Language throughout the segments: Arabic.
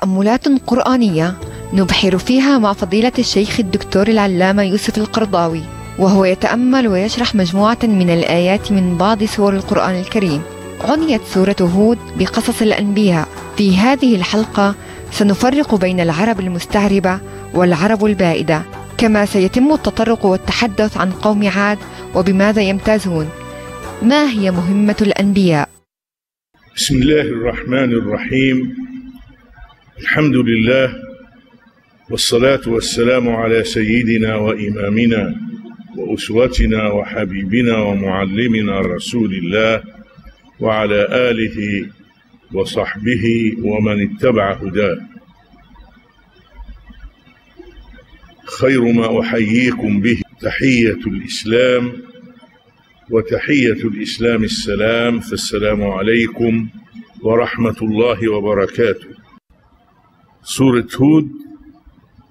تأملات قرآنية نبحر فيها مع فضيلة الشيخ الدكتور العلامة يوسف القرضاوي وهو يتأمل ويشرح مجموعة من الآيات من بعض سور القرآن الكريم. عنيت سورة هود بقصص الأنبياء. في هذه الحلقة سنفرق بين العرب المستعربة والعرب البائدة كما سيتم التطرق والتحدث عن قوم عاد وبماذا يمتازون. ما هي مهمة الأنبياء؟ بسم الله الرحمن الرحيم. الحمد لله والصلاة والسلام على سيدنا وإمامنا وأسوتنا وحبيبنا ومعلمنا رسول الله وعلى آله وصحبه ومن اتبع هداه خير ما أحييكم به تحية الإسلام وتحية الإسلام السلام فالسلام عليكم ورحمة الله وبركاته سورة هود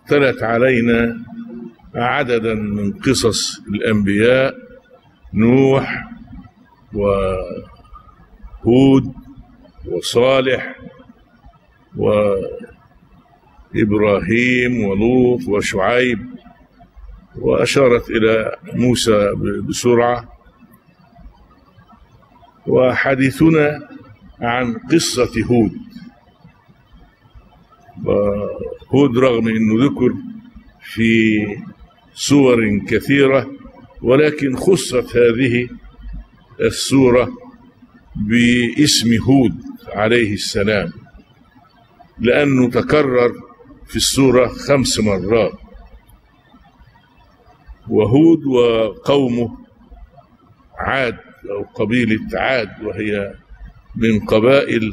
تلت علينا عددا من قصص الأنبياء نوح وهود وصالح وإبراهيم ولوط وشعيب وأشارت إلى موسى بسرعة. وحديثنا عن قصة هود. هود رغم أنه ذكر في صور كثيرة ولكن خصت هذه السورة باسم هود عليه السلام لأنه تكرر في السورة خمس مرات. وهود وقومه عاد أو قبيلة عاد وهي من قبائل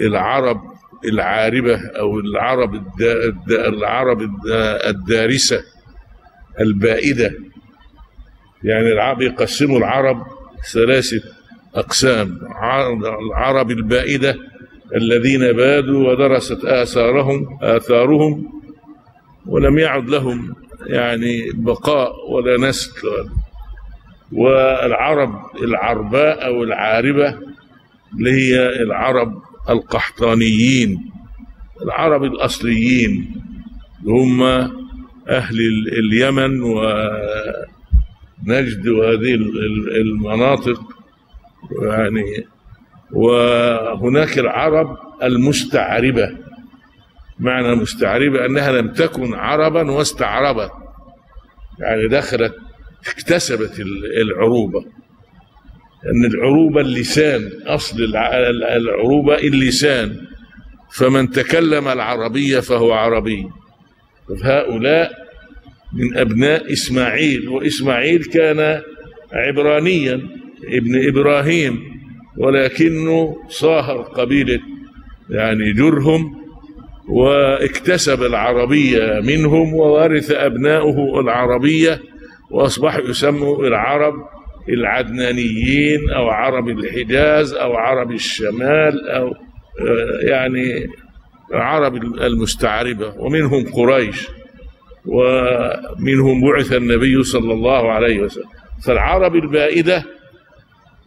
العرب العاربة أو العرب الدا العرب الدارسة البائدة. يعني العرب يقسموا العرب ثلاثة أقسام. العرب البائدة الذين بادوا ودرست آثارهم آثارهم ولم يعد لهم يعني بقاء ولا نسل. والعرب العرباء أو العاربة اللي هي العرب القحطانيين العرب الأصليين هم أهل اليمن ونجد وهذه المناطق يعني وهناك العرب المستعربة. معنى المستعربة أنها لم تكن عربا واستعربت يعني دخلت اكتسبت العروبة. أن العروبة اللسان أصل العروبة اللسان. فمن تكلم العربية فهو عربي. فهؤلاء من أبناء إسماعيل وإسماعيل كان عبرانيا ابن إبراهيم ولكنه صاهر قبيلة يعني جرهم واكتسب العربية منهم وورث أبناؤه العربية وأصبحوا يسموا العرب العدنانيين أو عرب الحجاز أو عرب الشمال أو يعني عرب المستعربة ومنهم قريش ومنهم بعث النبي صلى الله عليه وسلم. فالعرب البائدة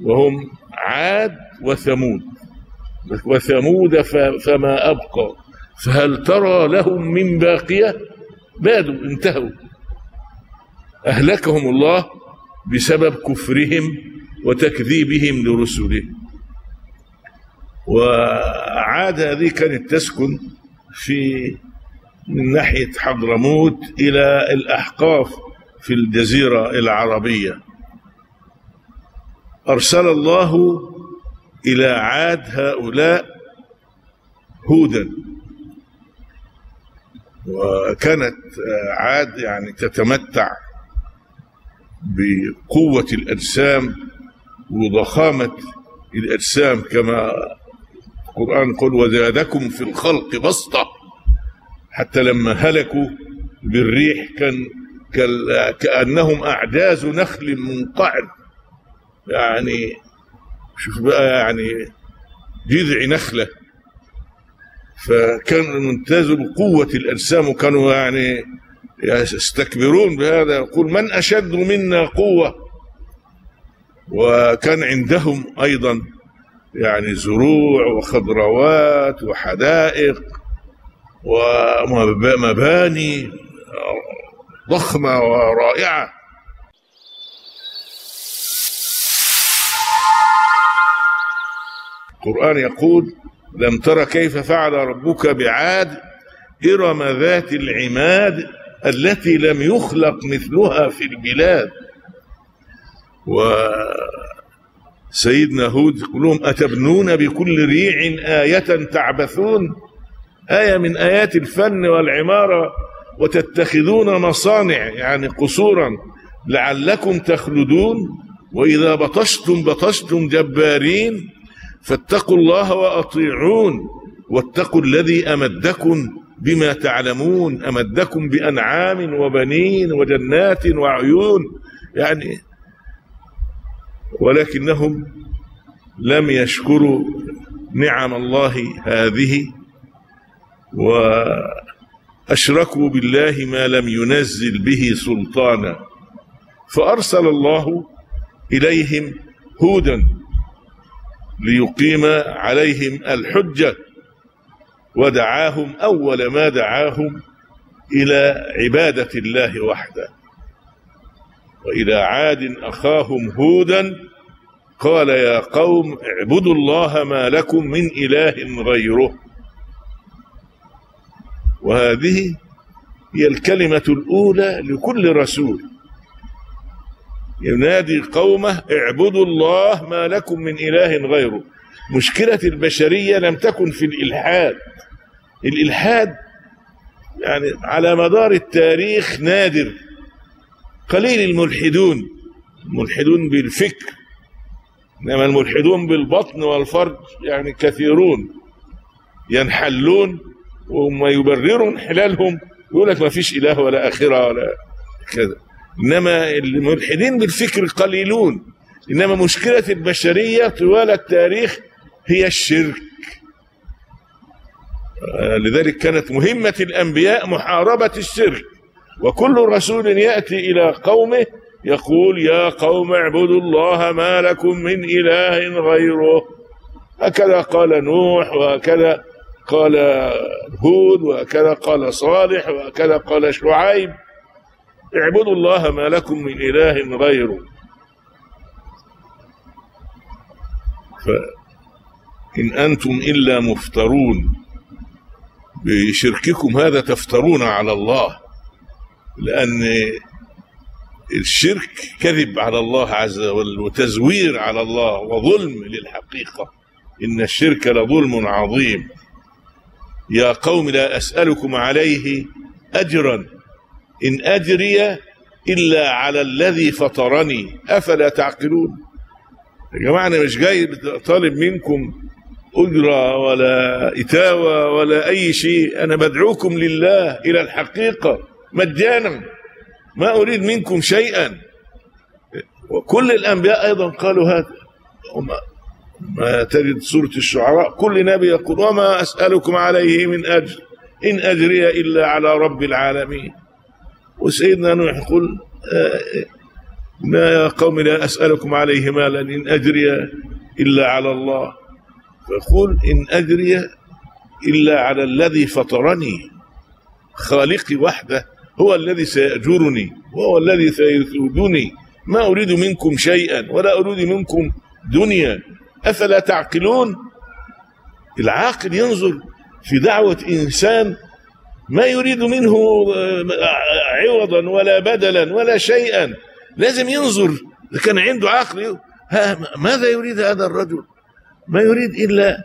وهم عاد وثمود. وثمود فما أبقى. فهل ترى لهم من باقية؟ بادوا انتهوا. أهلكهم الله بسبب كفرهم وتكذيبهم لرسله. وعاد هذه كانت تسكن في من ناحية حضرموت إلى الأحقاف في الجزيرة العربية. أرسل الله إلى عاد هؤلاء هودا. وكانت عاد يعني تتمتع بقوة الأجسام وضخامة الأجسام كما القرآن قل وزادكم في الخلق بسطة حتى لما هلكوا بالريح كان كأنهم أعجاز نخل منقعر. يعني شوف بقى يعني جذع نخلة. فكان ممتاز بقوة الأجسام وكانوا يعني يستكبرون بهذا. يقول من أشد منا قوة؟ وكان عندهم أيضا يعني زروع وخضروات وحدائق ومباني ضخمة ورائعة. القرآن يقول لم تر كيف فعل ربك بعاد إرم ذات العماد التي لم يخلق مثلها في البلاد. وسيدنا هود يقول لهم أتبنون بكل ريع آية تعبثون؟ آية من آيات الفن والعمارة وتتخذون مصانع يعني قصورا. لعلكم تخلدون؟ وإذا بطشتم بطشتم جبارين فاتقوا الله وأطيعون واتقوا الذي أمدكم بما تعلمون أمدكم بأنعام وبنين وجنات وعيون يعني ولكنهم لم يشكروا نعم الله هذه وأشركوا بالله ما لم ينزل به سلطانا. فأرسل الله إليهم هودا ليقيم عليهم الحجة. ودعاهم أول ما دعاهم إلى عبادة الله وحده. وإلى عاد أخاهم هودا قال يا قوم اعبدوا الله ما لكم من إله غيره. وهذه هي الكلمة الأولى لكل رسول. ينادي قومه اعبدوا الله ما لكم من إله غيره. مشكلة البشرية لم تكن في الإلحاد. الإلحاد يعني على مدار التاريخ نادر قليل الملحدون الملحدون بالفكر إنما الملحدون بالبطن والفرج يعني كثيرون ينحلون وهم يبرروا انحلالهم يقول لك ما فيش إله ولا آخرة ولا كذا. إنما الملحدين بالفكر قليلون إنما مشكلة البشرية طوال التاريخ هي الشرك. لذلك كانت مهمة الأنبياء محاربة الشرك وكل رسول يأتي إلى قومه يقول يا قوم اعبدوا الله ما لكم من إله غيره. هكذا قال نوح وهكذا قال هود وهكذا قال صالح وهكذا قال شعيب. اعبدوا الله ما لكم من إله غيره. فإن أنتم إلا مفترون. بشرككم هذا تفترون على الله لأن الشرك كذب على الله عز وجل وتزوير على الله وظلم للحقيقة. إن الشرك لظلم عظيم. يا قوم لا أسألكم عليه أجرا. إن أجري إلا على الذي فطرني. أفلا تعقلون؟ يا جماعة أنا مش جاي طالب منكم أجرة ولا إتاوة ولا أي شيء. أنا بدعوكم لله إلى الحقيقة مجانا ما أريد منكم شيئا. وكل الأنبياء أيضا قالوا هذا. ما تجد سورة الشعراء. كل نبي يقول وما أسألكم عليه من أجر. إن أجري إلا على رب العالمين. وسيدنا نوح يقول ما يا قوم لا أسألكم عليه مالا. إن أجري إلا على الله. فيقول إن أجري إلا على الذي فطرني. خالقي وحده هو الذي سيأجرني وهو الذي سيثودني ما أريد منكم شيئا ولا أريد منكم دنيا. أفلا تعقلون؟ العاقل ينظر في دعوة إنسان ما يريد منه عوضا ولا بدلا ولا شيئا. لازم ينظر. إذا كان عنده عقل ماذا يريد هذا الرجل؟ ما يريد إلا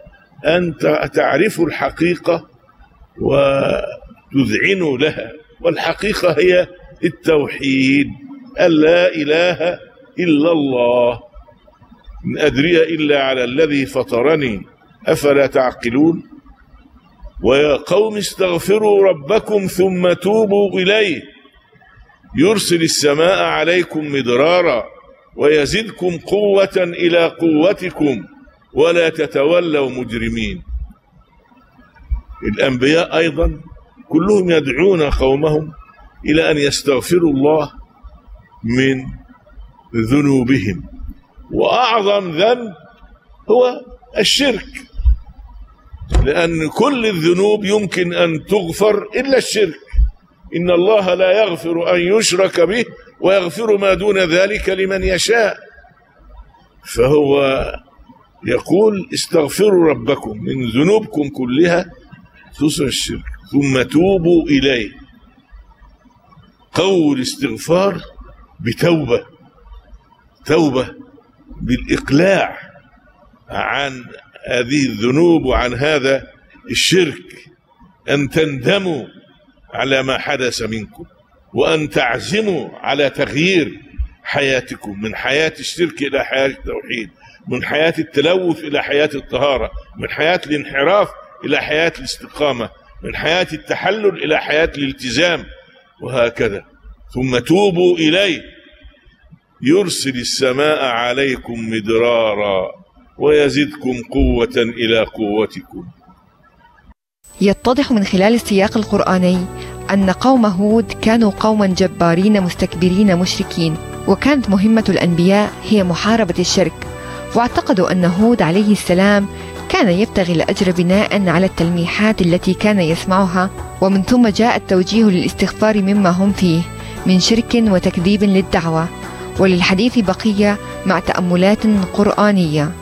أن تعرفوا الحقيقة وتذعنوا لها. والحقيقة هي التوحيد. لا إله إلا الله. إن أدري إلا على الذي فطرني. أفلا تعقلون؟ ويا قوم استغفروا ربكم ثم توبوا إليه. يرسل السماء عليكم مدرارا ويزدكم قوة إلى قوتكم. ولا تتولوا مجرمين. الأنبياء أيضا كلهم يدعون قومهم إلى أن يستغفروا الله من ذنوبهم. وأعظم ذنب هو الشرك لأن كل الذنوب يمكن أن تغفر إلا الشرك. إن الله لا يغفر أن يشرك به ويغفر ما دون ذلك لمن يشاء. فهو يقول استغفروا ربكم من ذنوبكم كلها خصوصا الشرك ثم توبوا إليه. قول استغفار بتوبة توبة بالإقلاع عن هذه الذنوب وعن هذا الشرك. أن تندموا على ما حدث منكم وأن تعزموا على تغيير حياتكم من حياة الشرك إلى حياة التوحيد. من حياة التلوث إلى حياة الطهارة من حياة الانحراف إلى حياة الاستقامة من حياة التحلل إلى حياة الالتزام وهكذا. ثم توبوا إليه. يرسل السماء عليكم مدرارا ويزدكم قوة إلى قوتكم. يتضح من خلال السياق القرآني أن قوم هود كانوا قوما جبارين مستكبرين مشركين وكانت مهمة الأنبياء هي محاربة الشرك. واعتقدوا أن هود عليه السلام كان يبتغي الأجر بناء على التلميحات التي كان يسمعها ومن ثم جاء التوجيه للاستغفار مما هم فيه من شرك وتكذيب للدعوة وللحديث بقية مع تأملات قرآنية.